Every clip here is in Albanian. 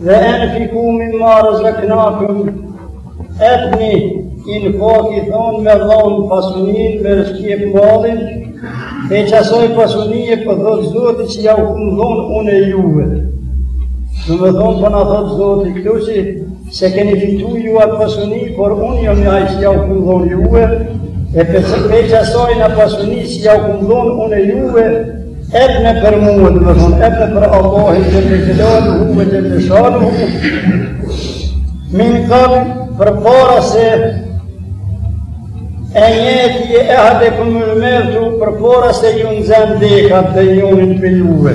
Ve enfiku mimma rezeknakum, epni, infak i thonë me dhonë pasunin, me shkep malin, pe qasaj pasunie po thotë Zoti që jau kom dhonë une juve. Domethonë po na thotë Zoti këtu që S'e keni fitu ju atë pasuni, por unë jam njai që jau kum dhon juve, e pe qasaj pasuni që jau kum dhon une juve, epne për mua, domethonë, epne për Allahin xhele xhelaluhu ve xhele shanuhu, min kabl përpara se en jetije ehadekumul mevtu përpara se ju nxen deka ndonjonin pe juve.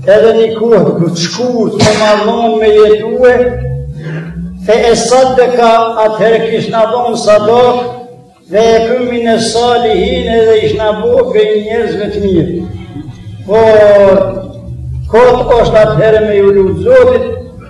Edhe një kohë të shkurt të më lon me jetue, fe esaddeka atëherë kishna dhonë sadak, ve ekun mines salihin edhe ishna bo prej njerzve të mirë. Por, kot është atëherë me ju lutë Zotit,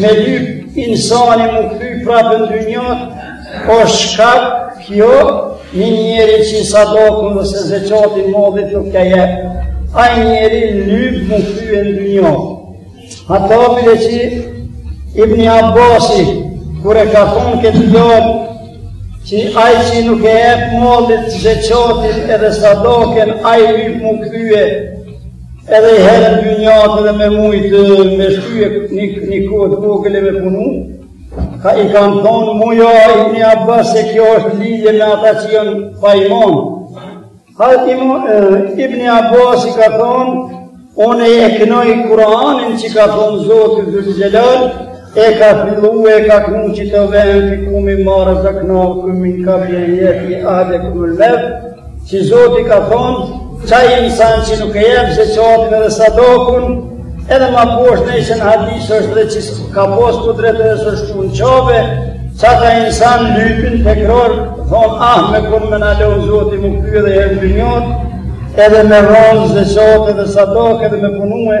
Me lyp insani mu ky prapë në dynjot, o shkak kjo një njeri që sadakën ose zeqatin mallit nuk ja jep, ai njeri lyp mu ky në dynjot. A thonë bile që Ibni Abasi, kur e ka thonë këtë fjalë, që aj që nuk e jep mallit zeqatin edhe sadakën, ai lyp mu kye, Edhe ni herë n'dynjat edhe me mujtë me shtye një, një kohë t'vogël me punu, ka i kanë thonë mo ja Ibni Abas se kjo është lidhje me ata që janë pa imon. Ha, Ibni Abasi ka thonë, unë e kënoj Kur'anin që ka thonë Zoti Dhul Xhelal, E ka fillu e ka knu qito ve enfiku mimma rezeknakum min kabli en jetije ehadekumul mevt, që Zoti ka thonë, qaj insan që nuk e jep zeqatin edhe sadakën, edhe ma poshtë në ishën hadis është dhe që ka pos kudret edhe s'o shku në Qabe, qata insan lypin tekror, thonë, ah, me kon me na leju Zoti mu ky edhe ni herë n'dynjot edhe me dhonë zeqat edhe sadakë edhe me punue,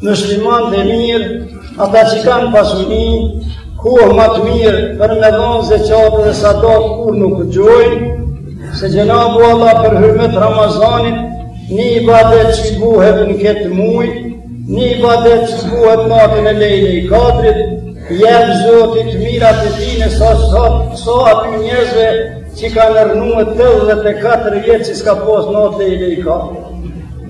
Muslimanë të mirë, ata që kanë pasuni, kohë ma të mirë për me dhonë zeqat edhe sadakë kurr nuk gjojnë, se Xhenabu Allah për hyrmet Ramazanit, një ibadet që t'bohet në këtë muj, një ibadet që t'bohet natën e Lejlei Kadrit, jep Zoti t'mirat e tina sa sa sa atyne njerzve që kanë rrnue tetëdhetë e katër vjet që s'ka pos natën e Lejlei Kadrit.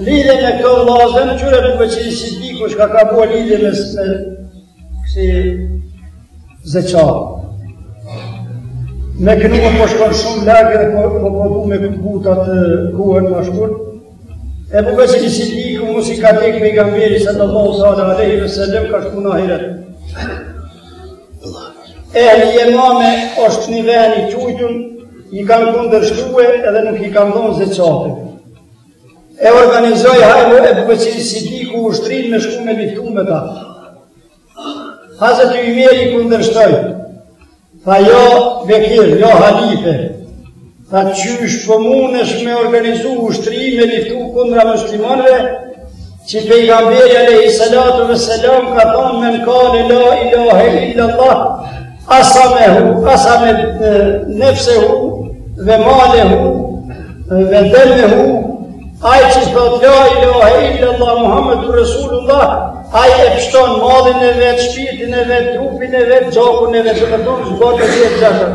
Lidhe me këto vllazën, qyre Ebu Beqiri Sidiku çka ka bo lidhe me së kësi zeqat. Me kënu më po shkon shumë larg dhe po, po po du me këtë buta të kuhen më shkurt. Ebu Beqiri Sidiku, masi ka dek pejgamberi, Resulullah salallahu alejhi ve selem, ka shku në ahiret. Ehli Jemame është një ven i qujtun i kanë kundërshtu edhe nuk i kanë dhonë zeqatin. E organizoi hajde Ebu Beqiri Sidiku ushtrin me shku me liftu me ta. Hazreti Ymeri kundërshtoj, tha jo Bekir, jo Halife, Tha qysh po mundesh me organizu ushtri me liftu kundra muslimanve, që pejgamberi alejhi salatu ve selam ka thonë men kale la ilahe illa Allah, asamehu, asame nefsehu ve malehu ve demehu, aj që thot la ilahe illa Allah, Muhammedu Resulullah, aj e pshton mallin e vet, shpirtin e vet, trupin e vet, gjakun e vet, domethonë zbotë e vetë gjatër.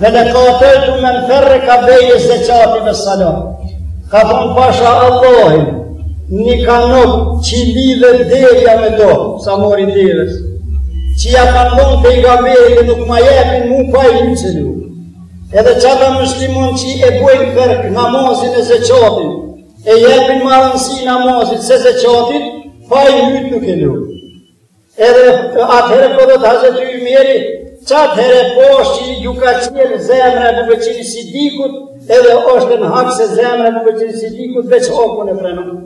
Ve le ukatilenne men ferreka bejne zeqati ve salat. Ka thonë pasha Allahin, një kanop që lidhet deveja me to, samari deves. Që ja kanë dhonë pejgamberit dhe nuk ma jepin mu pa i mytë s'i lo. Edhe qata muslimon që e bojnë ferk namazin e zeqatin, e jepin ma rënsi namazit se zeqatit, pa i mytë nuk i lo. Edhe atëherë po thotë Hazreti Ymeri, qatëherë pashë që ju ka çel zemra Ebu Beqiri Sidikut, edhe është në hak se zemra Ebu Beqiri Sidikut veç hakun e pranon.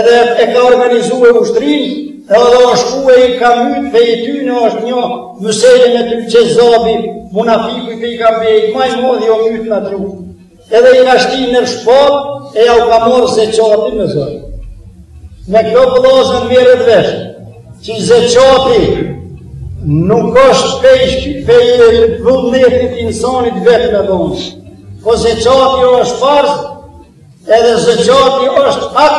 Edhe e ka organizu ushtrin, edhe është shku e i ka mytë, prej tyne është një Musejlemetul Qezabi, munafiku i pejgamberit, ma i modhi o mytë në trupë. Edhe i ka shti në shpatë e ja u ka marrë zeqatin me zor. Me këto vllazën merret vesh, që zeqati nuk është peshqesh prej vullnetit t'insonit vetë me dhonë. Po zeqati është farz, edhe zeqati është hak,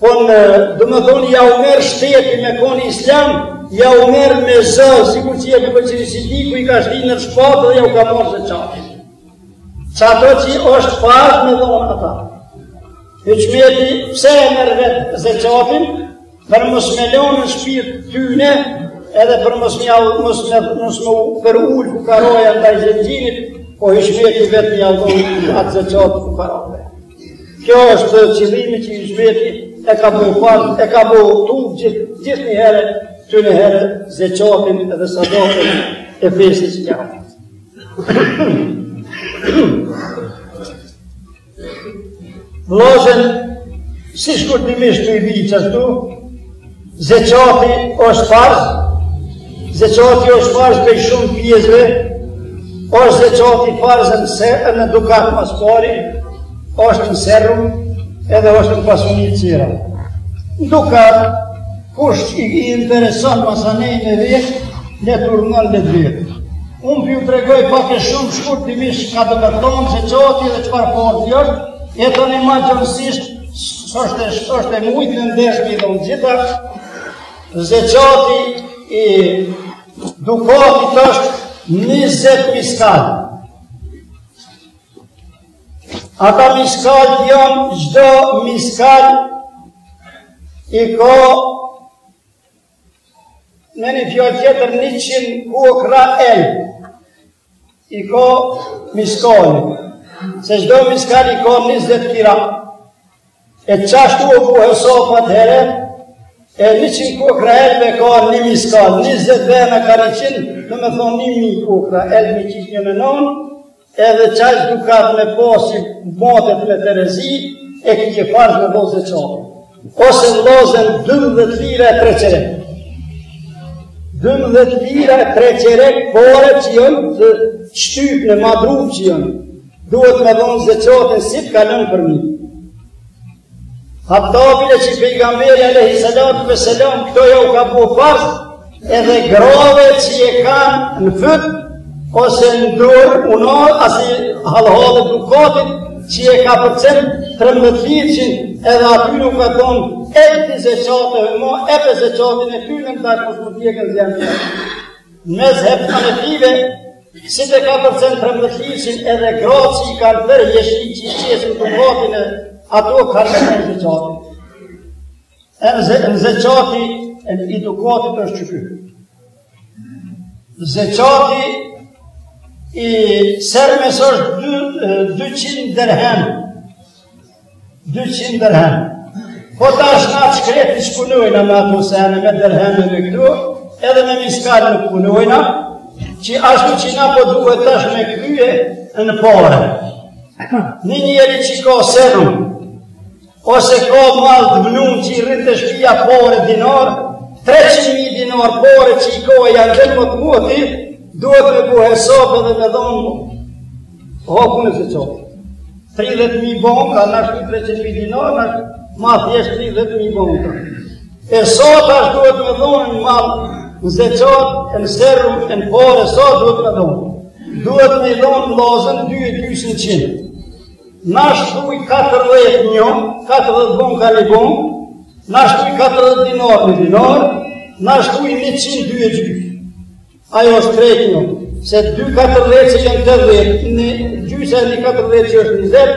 Po në, domethonë, ja u merr shteti me kon islam, ja u merr me zor, sikur që Ebu Beqiri Sidiku i ka shti në shpatë dhe ja u ka marrë zeqatin. Qato që është farz me dhonë ata. Hyqmeti pse e merr vetë zeqatin, për mos me lon në shpirt tyne, edhe për mos m'u përul fukaraja ndaj zëngjinit, po hyqmeti vetë ja u dhon atë zeqat fukarave. Kjo është qëllimi që i zhveti e ka bo farz, e ka bo tu gjithë gjith një herë, ty në herë zeqatin dhe sadakatin e fesis një atë. Vllazën, si shkurtimisht t'i bijë qashtu, Zekati është farz, zekati është farz prej shumë pjesëve, është zekati farz në se e në dukat ma s'pari, është në serm edhe është në pasuni tjera. Në dukat, kush i intereson masanej në vetë, le të gjurmon me dit. Unë po ju tregoj pak e shumë shkurtimisht ka të mërtonë zekati dhe çfarë forë të jërë, e të një ma gjerësisht, Është e është e mujtë në desh me i dhonë gjitha, zeqati i dukatit është njëzet miskal. Ata miskal janë çdo miskal i ka me një fjalë tjetër njëqind kokrra elb. I ka miskali, se çdo miskal i ka 20 kirat, e qashtu tu e bo hesap atherë, e 100 kokrra elb e ka një miskal, 20 vena ka 100, domethonë një mi kokrra elb me qit në njenën anë, edhe qaj dukat me posi, matet me terezi, e këtë një farë në dozë e Ose vllazën 12 lira e 3 qerek. 12 lira e 3 qerek pare që janë të shtypne në madruvë që janë. Duhet me dhonë zeqatin si të kalon përmi. Hatta bile që pejgamberi alejhi salatu ve selam, këto jau ka bo farz, Edhe grave që e kanë në fyt ose në dur unazë asi hallhalle dukati që e kapërcen 13 lirshin edhe aty nuk ka thonë e të zeqat e mo e për zeqat në ty në të kusë në tjekën zë janë në mezhep të hanefive si të kapërcen 13 lirshin edhe grave që i kanë për hijeshi që i qesin dukatin e ato kanë zeqat Edhe ze, zeqati i dukatit është qeky. Zeqati i sermes është 200 dërhem. 200 dërhem. Po tash na të shkretët s'punojna me ato sene, me dërheme këtu, edhe me miskal nuk punojna, që ashtu që na po duhet tash me kthy në pare. Një njeri që ka serm, Ose ka mall të vnun që i rri te shpia pare dinar, 300.000 dinar pare që i ka e janë dhe më të moti, duhet me bo hesap edhe me dhonë më. Haku në zeqat. 30.000 bonka, në shku 300.000 dinar, në shku ma thjesht 30.000 bonka. E sot ashtë duhet me dhonë në mall, në zeqat, e në sërru, e në pare, sot duhet me dhonë. Duhet me dhonë vllazën dy e gjys në qind. Na shtruj katërdhjetë njo, katërdhjetë bonka një bonk, na shtruj katërdhjetë dinar një dinar, na shtruj njëqind dy e gjys. Ajo është krejt një, se dy katërdhjetëshe janë tetëdhjetë, e gjysa e një katërdhjetëshe është njëzet,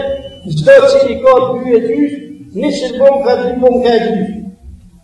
çdo njëqind ka dy e gjys, njëqind bonka dy bonka e gjys.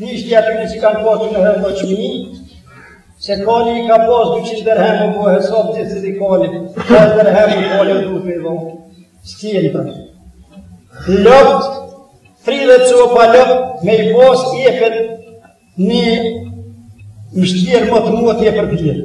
Miqtë ja pynë që kanë pas njëherë do çmimi, se koni i ka pas dyqind dërhem më bëhe sot gjithë si di koni, dhe dërhemë i koni në duke i dhonë. Stjenë të. Lopt, tridhjetë copa lopt, me i pas jepet një mështjerrë më të muat je për pjerë.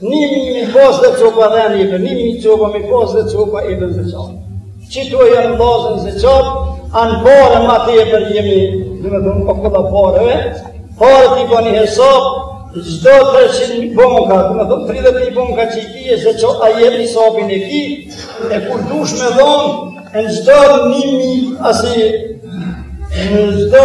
Një mijë me i pas dhetë copa dhe një për një mijë copa me i pas dhetë copa i ep zeqat. Qito janë vllazën zeqat, ama pare ma tepër kemi, domethonë po këta pareve, pare t'i bon një hesap, çdo treqind bonka, domethonë 30 mijë bonka që i ki e zeqat e ti hesapin e ki, e kur dush me dhonë, e në çdo një mi, asë në çdo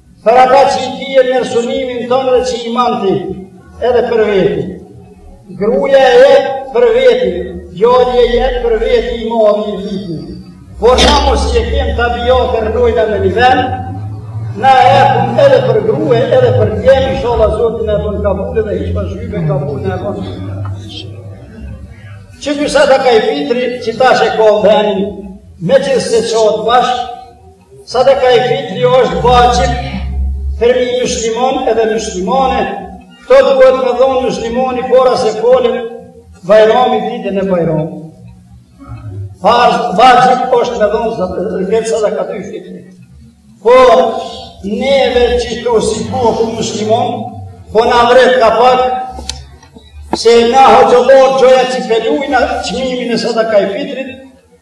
Për ata që i dhije nër sunimin tonë që i man ti edhe për veti. Gruja e jep për veti, djali e jep për veti i madhë i viti. Por në mos që kem tabiat e rrojmë në një vend, na e epëm edhe për grue, edhe për djem, ishalla Zoti na e bon kabull edhe ishma shqybe kabull na e bon. Që ky sadakai fitri, që tash e kohë dhe me gjithë zeqat bashkë, Sadaka e fitri është vaxhib për një musliman edhe muslimane, këto duhet me dhonë muslimani para se falet bajrami ditën e bajramit. Vaxhib është me dhonë edhe kët sadakatul fitri. Po, neve qito si popull muslimon, po na vret ka pak, se na hoxhollarë gjoja që pelujna çmimin e sadaka e fitrit,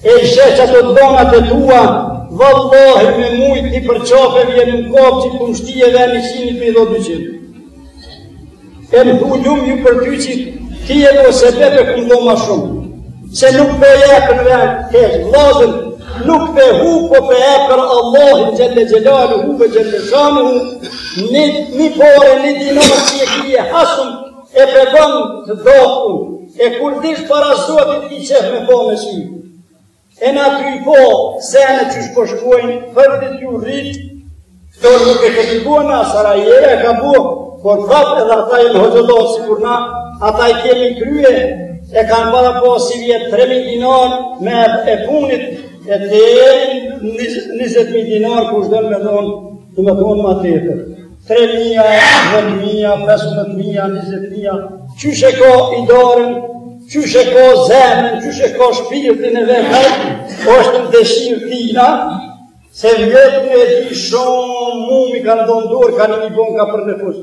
E sheq ato dhonat e tua, vallahi me mujt t'i përqafe vjen në kap që të mështi edhe njiqind për i do dyqin. E në hu ljumë ju për ty që ti e do se dhe për këndo ma shumë. Se nuk po e ep në vend, të e vllazën, nuk po e hup, po po e ep për Allahin xhele xhelaluhu, për xhele shanuhu, një pare, një dinar që e kje hasëm, E begon të doku, e kur dish para zotit ki qef me pa me sy. E në aty i po, senet qysh po shkojnë, për të t'ju rritë, të nuk e këtë bua në asara, i e ka bua, por prap edhe ata jon hoxhallarë sikur na, ata i kemi krye, e kanë parapa sivjet 3.000 dinar me e punit, e të e 20.000 dinar kush don me dhonë Do me dhonë ma tepër, 3.000, 10.000, 15.000, 20.000, qysh e ka dorën, qysh e ka zemrën, qysh e ka shpirtin e vet, është në dëshirë tina, se vjet e di shumë, mu m'i kanë dhonë n'dorë, ka një mi banka për nufus.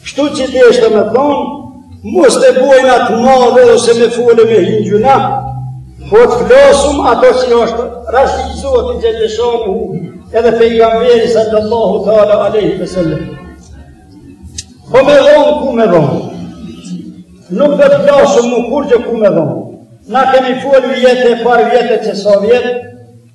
Kështu që ti është me thonë, mos ta bojmë të madhe ose me folë me hingjuna, po të flasim ato që është razi Zoti xhelle shanuhu, edhe pejgamberi sallallahu teala alejhi ve sel-lem. Po me dhonë, ku me dhonë? Nuk do të flasim ma kurgjo ku me dhonë. Na kemi folë vjet e parvjet e qe sa vjet,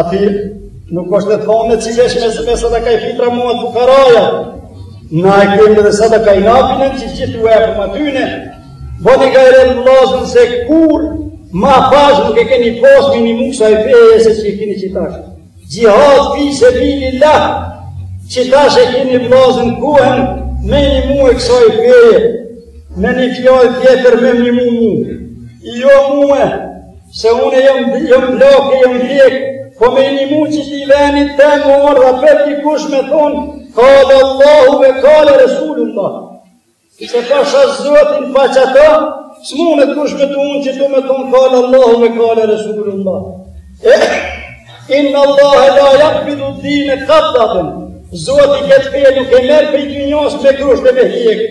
Ati nuk është e thonë e cilë është me sadakai fitra mua fukaraja. Na e kemi edhe sadakai nafilen që t'u epëm atyne. Boni gajret vllazën se kurrë ma farz nuk e keni pas me i nimu ksaj feje se që e kini qitash. Xhihad fi sebilil-lah, qitash e kini vllazën kohën me i nimu kësaj feje, me një fjalë tjetër me nimu mu. Jo mue, Se une jam, jam plak e jam vjek, po me nimu që si veni të më orë dhe për të kush me thonë, kalallahu ve kale Resulullah. Se pasha Zotin pa qita, s'munet kush me të unë që të me thonë, kalallahu ve kale Resulullah. E, innallahe la jakbidud-dine kabdaten, Zoti këtë fe nuk e merr prej dynjasë me kush dhe me hjekë.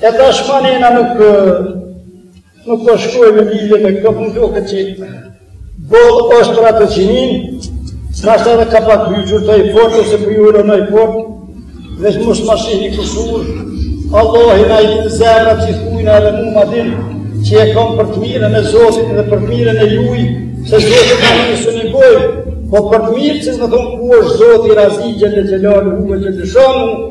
E tash m'anena nuk nuk po shkoj me lidhje me këto më duket që boll është për atë që nin, nashta edhe ka pak vyqër të i fort, ose për po jurë në i fort, dhe mos ma shihni kusur, Allahi na i di zemrat qysh jonë edhe mu ma din, që e kam për të mirën e Zotit dhe për të mirën e juj, se Zoti s'ka nevojë, po për të mirë që me thonë ku është Zoti razi xhelle xhelaluhu e xhelle shanuhu,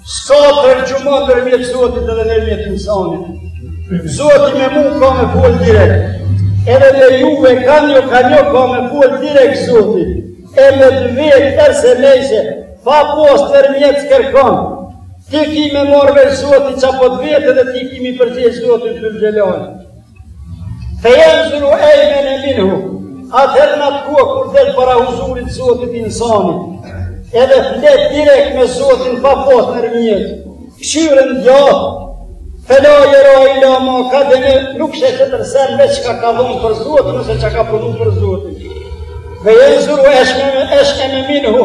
S'ka terxhuman nërmjet zotit edhe nërmjet insanit. Zoti me mu ka me folë direkt. Edhe me juve ka njo ka njo ka me folë direkt zoti. E me të vetë për se mejse, pa postë nërmjet s'kërkon. Ti ki me marrë vesh zoti qa po të vetë edhe ti ki me i përgjegj zotit për gjelonë. Fe jenzuru ejmene minhu, atëherë në atë kohë kur del para huzurit zotit insani, edhe flet direkt me zotin pa pas nërmjet, këqyr në djathtë, fela jera il-la ma kaddeme, nuk sheh qetër sen veç çka ka dhonë për zotin, ose çka ka punu për zotin. Fe jenzuru esh'eme minhu,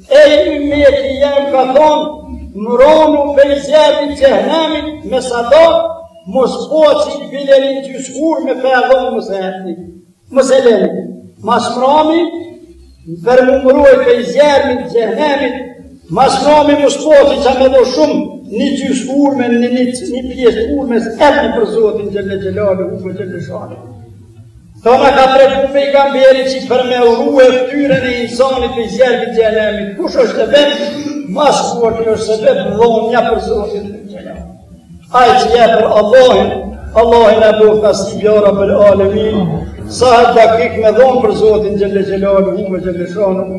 Ej ymeti jem ka thon mronu pej zjermi xhehnemi me sado mos po që bile ni gjys hurme me dhon ose epni mos e leni mas mrami për m'u mrojt pej zjermi xhehnemi mas mrami mos po ki çka me dho shumë një gjys hurme një një pjesë hurmes epni për zotin xhel-le xhelaluhu ve xhel-le shanuhu Se na ka tregu pejgamberi që për me ru ftyrën e insanit pej zjermit xhehenemit, kush është e vetë, mas kuar të është se vetë dhonë një për zotin xhel-le. Ai që jep për Allahin, Allahin e bon razi, ja rabbel alemin, sahat e dakik me dhonë për zotin xhel-le xhelaluhu ve xhel-le shanuhu.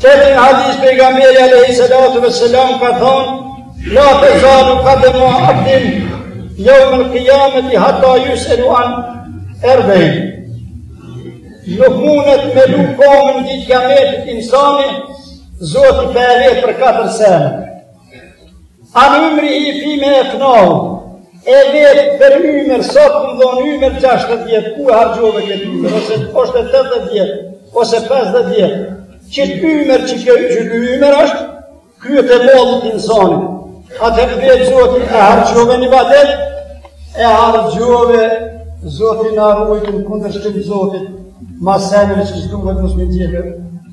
Tjetër një hadis pejgamberi Alejhi Salatu ves-Selam ka thonë, La tezulu kadema abdin, jeumel kijameti hatta jus'ele an erbein. Nuk mundet me lu komën ditë kijametit insani, zoti pa e vet për katër sene. A numri i fime e fnau, e vetë për numër sot në do numër 60, ku e hargjove këtë numër, ose është e 80, ose 50, që të numër që kjo që kjo numër është, kjo e të lodhë të nësoni, a të në vetë zotë e hargjove një batet, e hargjove zotë i narujtë në kundër shkëm zotit, ma senë në që shkëm vëtë në shkëm tjekër,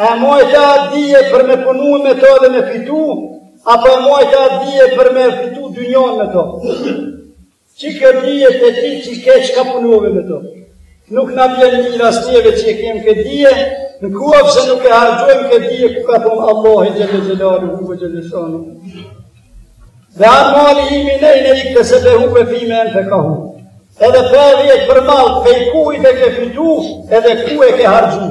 A msojte atë dije për me punu me to dhe me fitu, apo e msojte atë dije për me fitu dynjonë me to? Që këtë dije te ti që e ke çka punove me to? Nuk na vlen në rast se që e kemi këtë dije, në qoftë se nuk e harxhojmë këtë dije ku ka thonë Allahi xhel-le xhelaluhu ve xhel-le shanuhu. Ve an malihi min ejne iktesebehu ve fima enfekahu. Edhe e vet për mall, pej kujt e ke fitu, edhe ku e ke harxhu.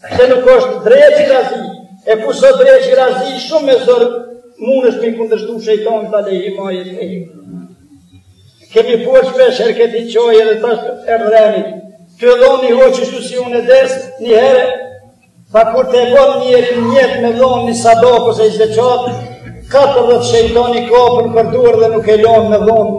Pse nuk është dreqi razi, e kur s'o dreqi razi shumë me zor, mundesh m'i kundërshtu shejtanit alejhi ma jestehi. Kemi puër shpesh herë këti qoj edhe të është e rremi, tu e dhon një hoxhë shtu si unë ders, një herë, tha kur të e bon nijet me dhonë një sadakë ose i zeqat, katërdhetë shejtan e kapin për duar dhe nuk e lonë me dhonë,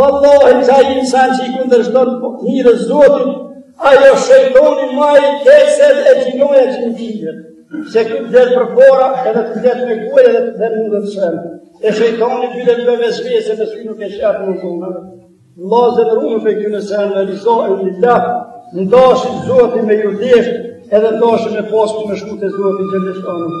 Vallahi qaj insan që i kundërshton po njërë zotin, ajo shejtoni ma i keset e gjinoja që në gjinjë, se këtë dhe për pora edhe të dhe me kuaj edhe të dhe në dhe të shenë, e shejtoni të dhe të me zvijë se me svi nuk e shërë në zonë. Lazë në rrumë për kënë se në rizo e në lakë, në dashi Zoti me ju dashtë, edhe në dashi me pas me shku te Zoti që në shkonë.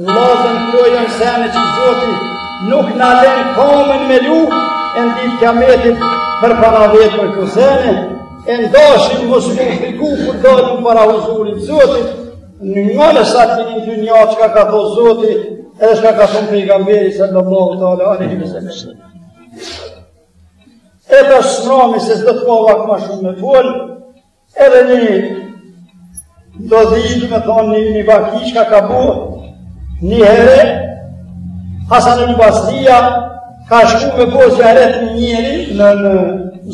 Vllazën këto janë sene që Zoti nuk na len komën me lu e në ditë t'kijametit pa na vetë për këto sene e ndashin mos m'u friku kur dalim para huzurit Zotit në një në sa të një dynja çka ka thon Zoti edhe çka ka thon pejgamberi salallahu teala alejhi ve selem e tash s'mrami se s'do të marr vakt ma shumë me folë Edhe një ndodhi domethonë një një vaki çka ka bo një herë Hasan el Basria ka shku me bo zijaret një njeri në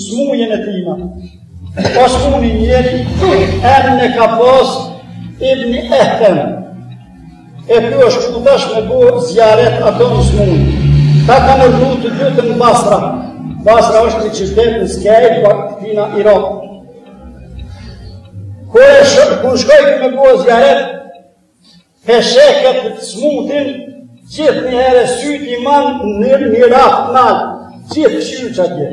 smujën e tina u smu një njeri emnin e ka pas ibn Ehtem E ky është shku tash me bo zijaret ato në smunë. Këta kanë rrnu të dytë në Basra. Basra është një qytet në skej, pa pina Irak. Kur e sheh, kur shkoi me bo zijaret, e sheh këtë të smutin, gjithë një herë sytë i man në një raf nalt, gjithë këqyr atje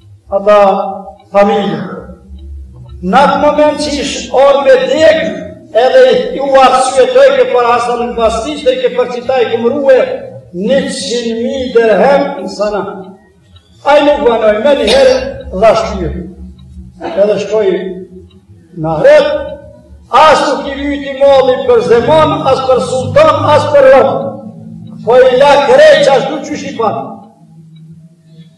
Ata familje, në atë moment që ish orë me dekë, edhe i u arsye të eke para Hasan el Basrisë, dhe i ke përcita i numërue njëqind mijë dërhem në sana. Ai nuk vonoi, menjëherë dha shpirt edhe shkoi në ahiret, as nuk i vyti mali për zemon, as për sulltan, as për rëmë. Po i la krejt qashtu qysh i pat.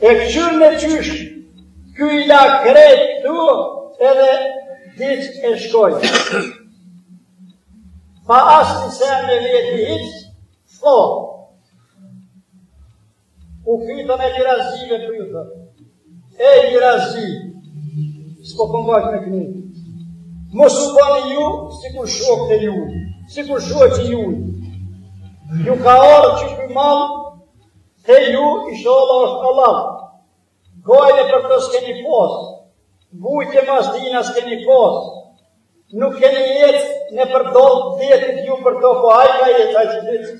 E këqyrë në qysh, kjo i la krejt këtu edhe ditë e shkojë. Pa asë në se në vjetë i hitë, fo. U fitën e të razive për ju të. Ej, mirasxhi, s'po përmbajt po me këni. Mos u bani ju, sikur shoku juj, sikur shoku juj. Ju ka ardhë qiky mall te ju, ishalla është hallall. Gojnë për të s'keni pas, bujtë e mas tina s'keni pas. Nuk keni jetë në përdojnë të jetë të ju për të po hajka jetë hajtë të të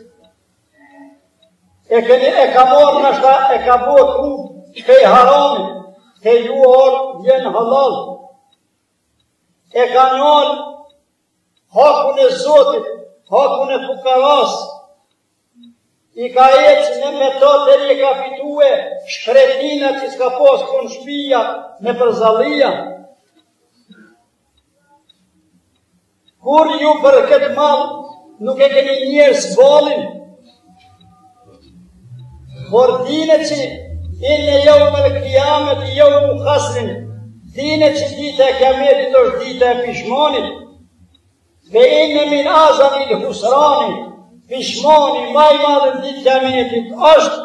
E keni e ka marrë nashta e ka bo ku pej harami, te ju u vjen halal. E ka nalë hakun e zotit, hakun e fukaras, i ka ecë me to dhe e ka fitue shkretina që s'ka pas kun shpia me përzalia. Kur ju për këtë mall nuk e keni nxjerrë së bolin, por dine që inne jaumel kijameti jaumu hasrin, dine që dita e kiametit është dita e pishmonit, dhe inne min azamil husrani, pishmoni ma i madh n'ditë të kiametit është,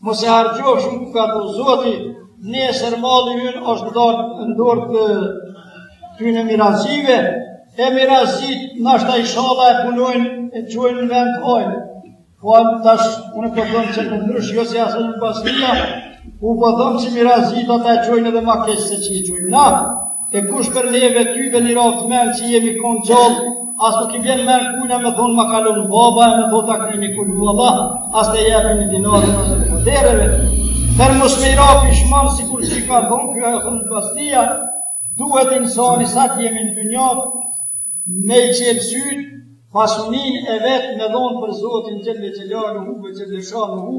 Mos e harxhofshim ku ka thënë Zoti, nesër malli ynë është në dorë të tyne mirazxhive, e mirazxhit nashta ishalla e punojnë e çojnë në vend hajr. Po anë tash, unë po thom që në ndrysh, jo si Hasan Basria, u po thom që mirazxhit ata e çojnë edhe ma keq se që i çojmë na. E kush për neve tyve n'i raftë n'men që jemi konë gjallë, as nuk i bjen n'men kujna me thonë ma ka lon baba e me thonë ta knoj ni kulhuvalla, as të jep një dinar në të përdereve. Për mos me i ra pishman sikur që ka thonë, kjo e thonë Basria, duhet insani sa të jemi në dynja, me i çelë sytë, pasunin e vet me dhonë për Zotin xhele xhelaluhu ve xhele shanuhu,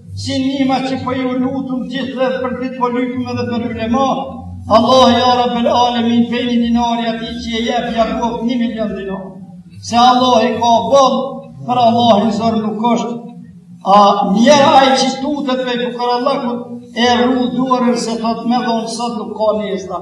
Si nima që po ju lutum gjithë dhe për ditë po lutum edhe për ulema, Allahi ja Rabbel Alemin pej një dinari atij që e jep ja boftë një milion dinar. Se Allahi ka boll, për Allahin zor nuk është. A mjerë ai që tutet për për Allah e rrudh dorën se thot me dhonë sot nuk ka nishta.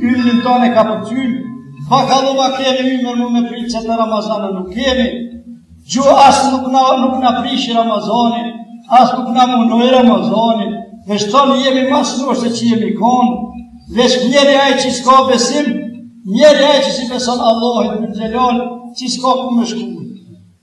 Ymrin tonë e ka përcjellë, bakallum a kemi ymër më me pritë qet Ramazan a nuk kemi, gjo as nuk na, nuk na prishi Ramazani, as nuk na mundoi Ramazani, veç tonë jemi ma shnosh se që jemi konë, veç mjeri ai që s'ka besim, mjeri ai që s'i beson Allahit në gjelon, që s'ka ku me shku.